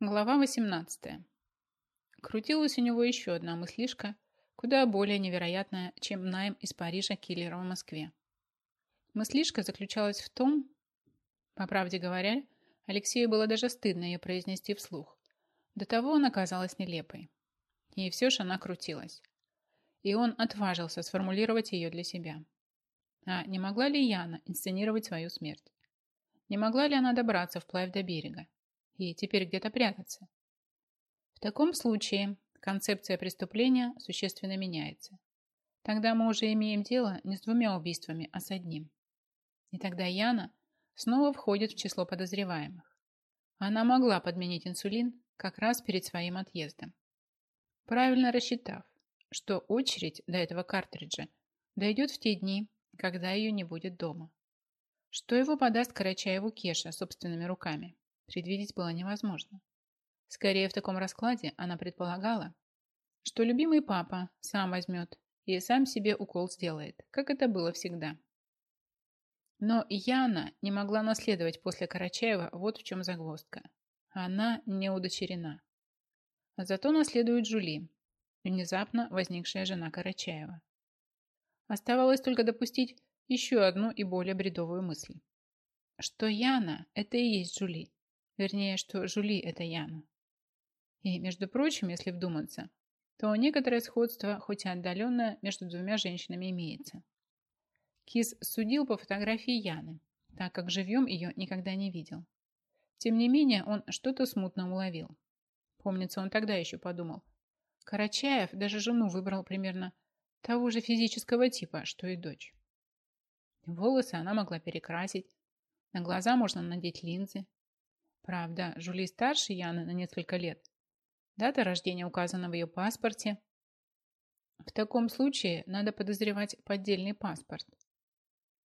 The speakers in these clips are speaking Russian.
Глава 18. Крутилась у него еще одна мыслишка, куда более невероятная, чем найм из Парижа киллера в Москве. Мыслишка заключалась в том, по правде говоря, Алексею было даже стыдно ее произнести вслух. До того она казалась нелепой. И все же она крутилась. И он отважился сформулировать ее для себя. А не могла ли Яна инсценировать свою смерть? Не могла ли она добраться вплавь до берега? И теперь где-то прятаться? В таком случае концепция преступления существенно меняется. Тогда мы уже имеем дело не с двумя убийствами, а с одним. И тогда Яна снова входит в число подозреваемых. Она могла подменить инсулин как раз перед своим отъездом. Правильно рассчитав, что очередь до этого картриджа дойдет в те дни, когда ее не будет дома. Что его подаст Карачаеву Кеша собственными руками, предвидеть было невозможно. Скорее в таком раскладе она предполагала, что любимый папа сам возьмет и сам себе укол сделает, как это было всегда. Но Яна не могла наследовать после Карачаева, вот в чем загвоздка. Она не удочерена. Зато наследует Жули, внезапно возникшая жена Карачаева. Оставалось только допустить еще одну и более бредовую мысль. Что Яна – это и есть Жули. Вернее, что Жули – это Яна. И, между прочим, если вдуматься, то некоторое сходство, хоть и отдаленное, между двумя женщинами имеется. Кис судил по фотографии Яны, так как живьем ее никогда не видел. Тем не менее, он что-то смутно уловил. Помнится, он тогда еще подумал. Карачаев даже жену выбрал примерно того же физического типа, что и дочь. Волосы она могла перекрасить, на глаза можно надеть линзы. Правда, Жули старше Яны на несколько лет. Дата рождения указана в ее паспорте. В таком случае надо подозревать поддельный паспорт.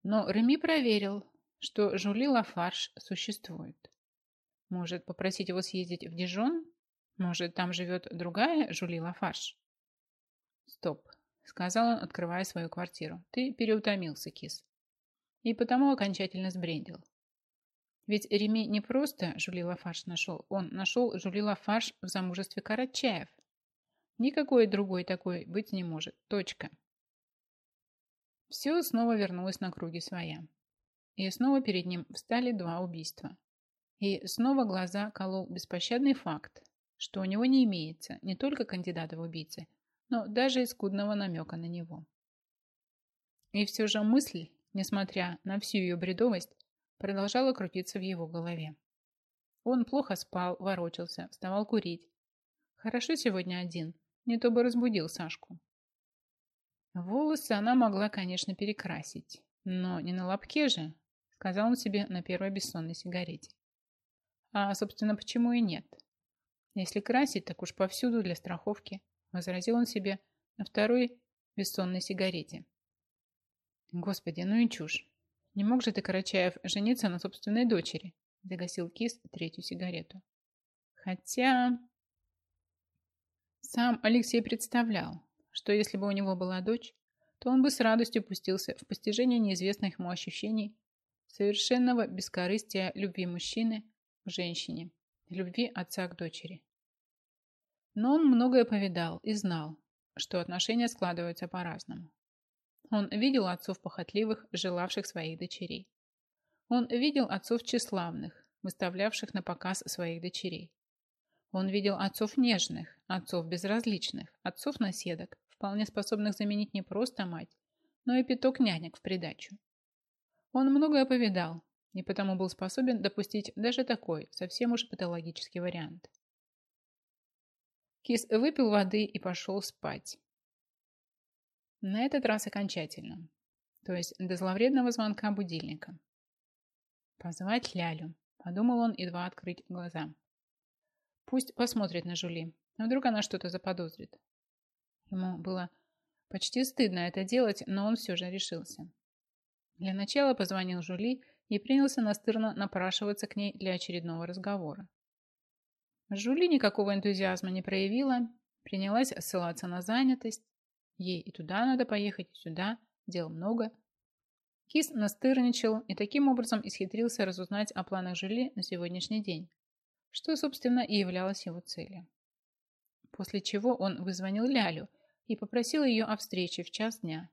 Но Реми проверил, что Жули Лафарш существует. Может, попросить его съездить в Дижон? Может, там живет другая Жули Лафарш? Стоп, сказал он, открывая свою квартиру. Ты переутомился, кис. И потому окончательно сбрендил. Ведь Реми не просто Жули Лафарш нашел, он нашел Жули Лафарш в замужестве Карачаев. Никакой другой такой быть не может. Точка. Все снова вернулось на круги своя. И снова перед ним встали два убийства. И снова глаза колол беспощадный факт, что у него не имеется не только кандидата в убийцы, но даже и скудного намека на него. И все же мысль, несмотря на всю ее бредовость, продолжала крутиться в его голове. Он плохо спал, ворочался, вставал курить. Хорошо сегодня один, не то бы разбудил Сашку. Волосы она могла, конечно, перекрасить, но не на лобке же, сказал он себе на первой бессонной сигарете. А, собственно, почему и нет? Если красить, так уж повсюду для страховки, возразил он себе на второй бессонной сигарете. Господи, ну и чушь. Не мог же ты, Карачаев, жениться на собственной дочери? Загасил кис третью сигарету. Хотя... Сам Алексей представлял, что если бы у него была дочь, то он бы с радостью пустился в постижение неизвестных ему ощущений совершенного бескорыстия любви мужчины к женщине, любви отца к дочери. Но он многое повидал и знал, что отношения складываются по-разному. Он видел отцов похотливых, желавших своих дочерей. Он видел отцов тщеславных, выставлявших на показ своих дочерей. Он видел отцов нежных, отцов безразличных, отцов наседок, вполне способных заменить не просто мать, но и пяток нянек в придачу. Он многое повидал, и потому был способен допустить даже такой, совсем уж патологический вариант. Кис выпил воды и пошел спать. На этот раз окончательно, то есть до зловредного звонка будильника. Позвать Лялю, подумал он, едва открыть глаза. Пусть посмотрит на Жули, а вдруг она что-то заподозрит. Ему было почти стыдно это делать, но он все же решился. Для начала позвонил Жули и принялся настырно напрашиваться к ней для очередного разговора. Жули никакого энтузиазма не проявила, принялась ссылаться на занятость. Ей и туда надо поехать, и сюда, дел много. Кис настырничал и таким образом исхитрился разузнать о планах Жули на сегодняшний день. что, собственно, и являлось его целью. После чего он вызвонил Лялю и попросил ее о встрече в час дня.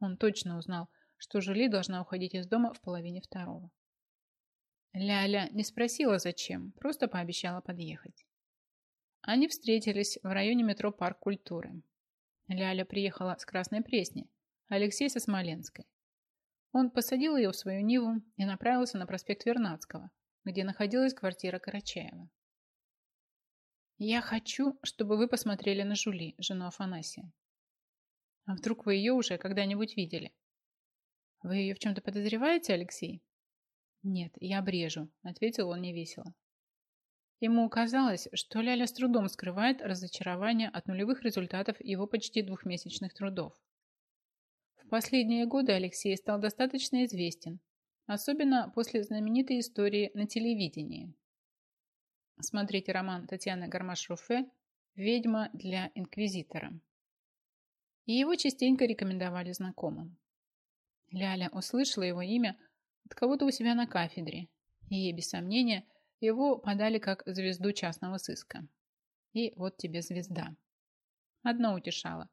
Он точно узнал, что Жули должна уходить из дома в половине второго. Ляля не спросила, зачем, просто пообещала подъехать. Они встретились в районе метро Парк культуры. Ляля приехала с Красной Пресни, Алексей со Смоленской. Он посадил ее в свою Ниву и направился на проспект Вернадского, где находилась квартира Карачаева. «Я хочу, чтобы вы посмотрели на Жули, жену Афанасия. А вдруг вы ее уже когда-нибудь видели? Вы ее в чем-то подозреваете, Алексей?» «Нет, я брежу», — ответил он невесело. Ему казалось, что Ляля с трудом скрывает разочарование от нулевых результатов его почти двухмесячных трудов. В последние годы Алексей стал достаточно известен, особенно после знаменитой истории на телевидении. Смотрите роман Татьяны Гармаш-Руфе «Ведьма для инквизитора». И его частенько рекомендовали знакомым. Ляля услышала его имя от кого-то у себя на кафедре, и, без сомнения, его подали как звезду частного сыска. И вот тебе звезда. Одно утешало,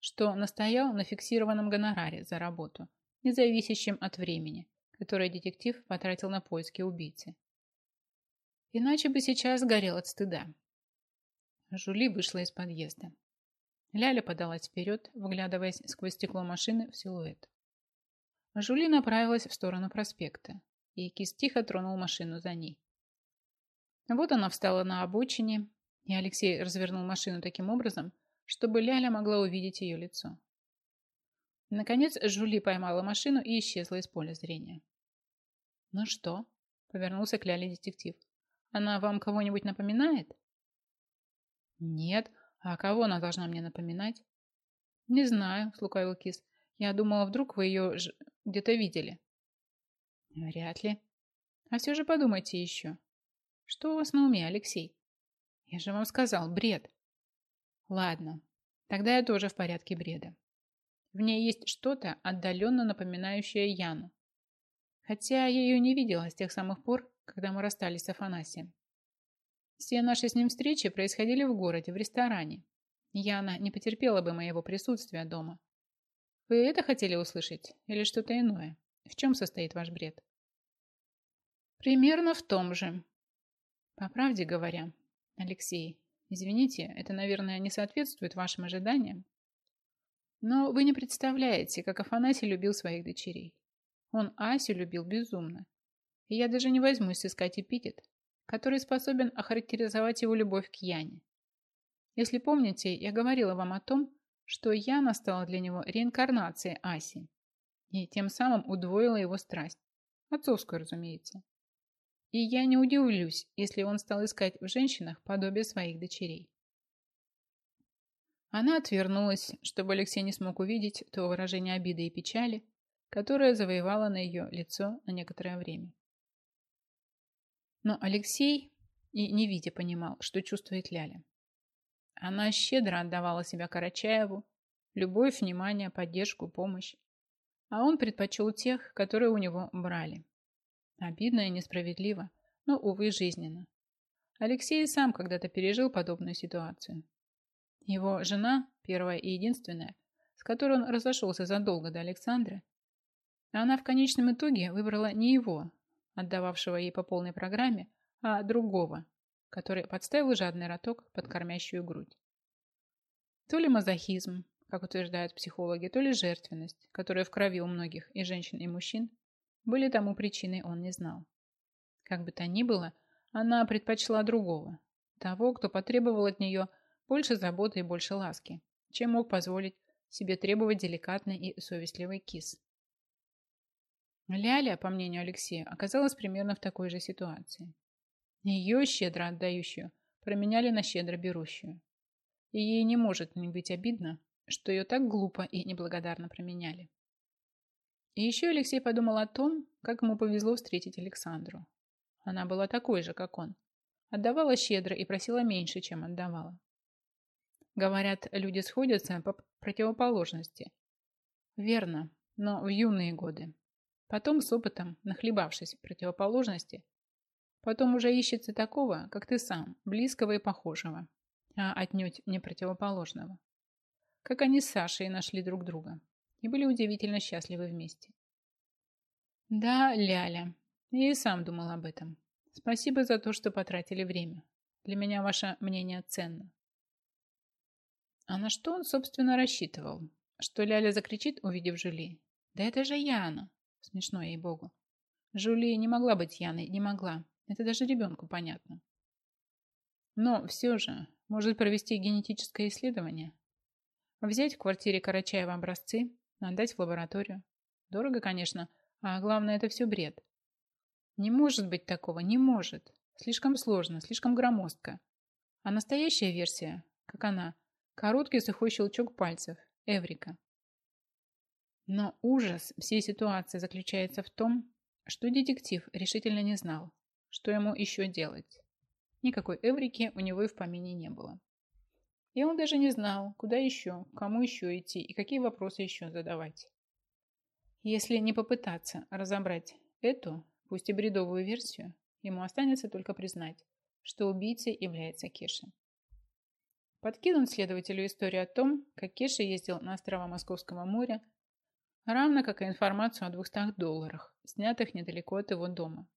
что настоял на фиксированном гонораре за работу, независящем от времени, которое детектив потратил на поиски убийцы. Иначе бы сейчас горел от стыда. Жули вышла из подъезда. Ляля подалась вперед, вглядываясь сквозь стекло машины в силуэт. Жули направилась в сторону проспекта, и Кис тихо тронул машину за ней. Вот она встала на обочине, и Алексей развернул машину таким образом, чтобы Ляля могла увидеть ее лицо. Наконец Жули поймала машину и исчезла из поля зрения. «Ну что?» – повернулся к Ляле детектив. «Она вам кого-нибудь напоминает?» «Нет. А кого она должна мне напоминать?» «Не знаю», – слукавил Кис. «Я думала, вдруг вы ее ж... где-то видели». «Вряд ли. А все же подумайте еще. Что у вас на уме, Алексей?» «Я же вам сказал, бред». «Ладно, тогда я тоже в порядке бреда. В ней есть что-то, отдаленно напоминающее Яну. Хотя я ее не видела с тех самых пор, когда мы расстались с Афанасием. Все наши с ним встречи происходили в городе, в ресторане. Яна не потерпела бы моего присутствия дома. Вы это хотели услышать или что-то иное? В чем состоит ваш бред? Примерно в том же. По правде говоря, Алексей, извините, это, наверное, не соответствует вашим ожиданиям. Но вы не представляете, как Афанасий любил своих дочерей. Он Асю любил безумно. И я даже не возьмусь искать эпитет, который способен охарактеризовать его любовь к Яне. Если помните, я говорила вам о том, что Яна стала для него реинкарнацией Аси и тем самым удвоила его страсть. Отцовскую, разумеется. И я не удивлюсь, если он стал искать в женщинах подобие своих дочерей. Она отвернулась, чтобы Алексей не смог увидеть то выражение обиды и печали, которое завоевало на ее лицо на некоторое время. Но Алексей и не видя понимал, что чувствует Ляля. Она щедро отдавала себя Карачаеву, любовь, внимание, поддержку, помощь. А он предпочел тех, которые у него брали. Обидно и несправедливо, но, увы, жизненно. Алексей сам когда-то пережил подобную ситуацию. Его жена, первая и единственная, с которой он разошелся задолго до Александра, она в конечном итоге выбрала не его, отдававшего ей по полной программе, а другого, который подставил жадный роток под кормящую грудь. То ли мазохизм, как утверждают психологи, то ли жертвенность, которая в крови у многих и женщин, и мужчин, были тому причиной, он не знал. Как бы то ни было, она предпочла другого, того, кто потребовал от нее больше заботы и больше ласки, чем мог позволить себе требовать деликатный и совестливый кис. Ляля, по мнению Алексея, оказалась примерно в такой же ситуации. Ее, щедро отдающую, променяли на щедро берущую. И ей не может не быть обидно, что ее так глупо и неблагодарно променяли. И еще Алексей подумал о том, как ему повезло встретить Александру. Она была такой же, как он. Отдавала щедро и просила меньше, чем отдавала. Говорят, люди сходятся по противоположности. Верно, но в юные годы. Потом с опытом, нахлебавшись противоположности, Потом уже ищется такого, как ты сам, близкого и похожего, а отнюдь не противоположного. Как они с Сашей нашли друг друга и были удивительно счастливы вместе. Да, Ляля, я и сам думал об этом. Спасибо за то, что потратили время. Для меня ваше мнение ценно. А на что он, собственно, рассчитывал? Что Ляля закричит, увидев Жюли? Да это же Яна. Смешно ей-богу. Жюли не могла быть Яной, не могла. Это даже ребенку понятно. Но все же, может провести генетическое исследование. Взять в квартире Карачаева образцы, отдать в лабораторию. Дорого, конечно, а главное, это все бред. Не может быть такого, не может. Слишком сложно, слишком громоздко. А настоящая версия, как она, короткий сухой щелчок пальцев, Эврика. Но ужас всей ситуации заключается в том, что детектив решительно не знал, что ему еще делать. Никакой Эврики у него и в помине не было. И он даже не знал, куда еще, кому еще идти и какие вопросы еще задавать. Если не попытаться разобрать эту, пусть и бредовую версию, ему останется только признать, что убийцей является Кеша. Подкинул следователю историю о том, как Кеша ездил на острова Московского моря, равно как и информацию о 200 долларах, снятых недалеко от его дома.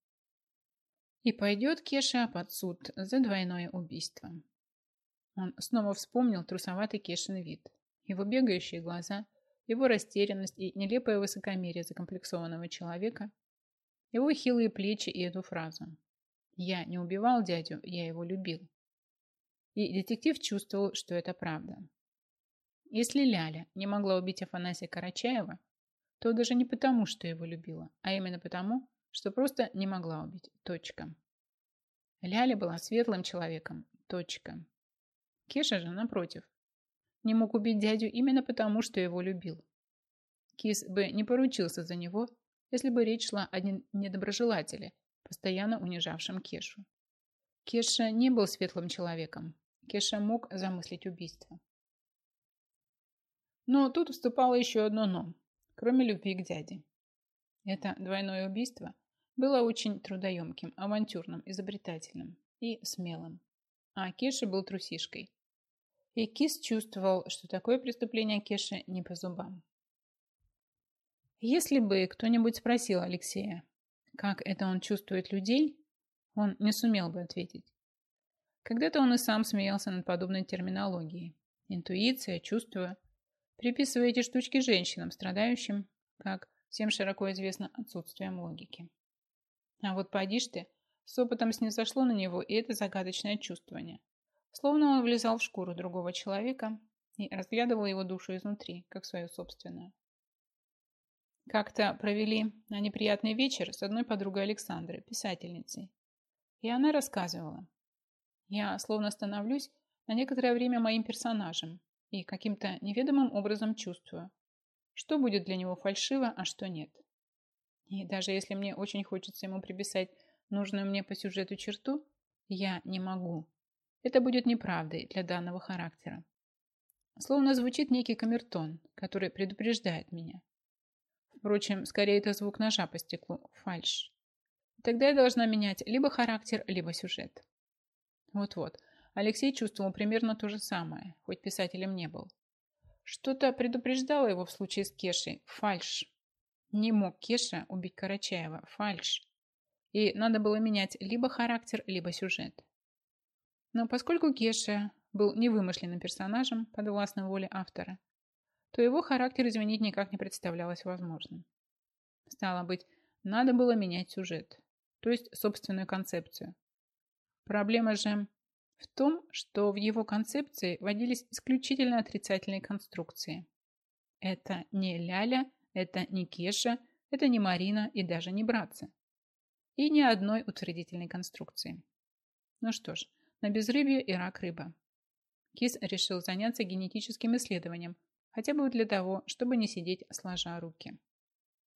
И пойдет Кеша под суд за двойное убийство. Он снова вспомнил трусоватый Кешин вид, его бегающие глаза, его растерянность и нелепое высокомерие закомплексованного человека, его хилые плечи и эту фразу «Я не убивал дядю, я его любил». И детектив чувствовал, что это правда. Если Ляля не могла убить Афанасия Карачаева, то даже не потому, что его любила, а именно потому, что просто не могла убить. Точка. Ляля была светлым человеком. Точка. Кеша же, напротив, не мог убить дядю именно потому, что его любил. Кис бы не поручился за него, если бы речь шла о недоброжелателе, постоянно унижавшем Кешу. Кеша не был светлым человеком. Кеша мог замыслить убийство. Но тут вступало еще одно «но», кроме любви к дяде. Это двойное убийство было очень трудоемким, авантюрным, изобретательным и смелым. А Кеша был трусишкой. И Кис чувствовал, что такое преступление Кеше не по зубам. Если бы кто-нибудь спросил Алексея, как это он чувствует людей, он не сумел бы ответить. Когда-то он и сам смеялся над подобной терминологией. Интуиция, чувство. Приписывая эти штучки женщинам, страдающим, как всем широко известно, отсутствием логики. А вот поди ты, с опытом снизошло на него и это загадочное чувствование. Словно он влезал в шкуру другого человека и разглядывал его душу изнутри, как свою собственную. Как-то провели на неприятный вечер с одной подругой Александры, писательницей. И она рассказывала. Я словно становлюсь на некоторое время моим персонажем и каким-то неведомым образом чувствую, что будет для него фальшиво, а что нет. И даже если мне очень хочется ему приписать нужную мне по сюжету черту, я не могу. Это будет неправдой для данного характера. Словно звучит некий камертон, который предупреждает меня. Впрочем, скорее это звук ножа по стеклу, фальш. Тогда я должна менять либо характер, либо сюжет. Вот-вот, Алексей чувствовал примерно то же самое, хоть писателем не был. Что-то предупреждало его в случае с Кешей. Фальш. Не мог Кеша убить Карачаева. Фальш. И надо было менять либо характер, либо сюжет. Но поскольку Кеша был невымышленным персонажем под властной воле автора, то его характер изменить никак не представлялось возможным. Стало быть, надо было менять сюжет, то есть собственную концепцию. Проблема же в том, что в его концепции водились исключительно отрицательные конструкции. Это не Ляля, это не Кеша, это не Марина и даже не братцы и ни одной утвердительной конструкции. Ну что ж, на безрыбье и рак рыба. Кис решил заняться генетическим исследованием, хотя бы для того, чтобы не сидеть сложа руки.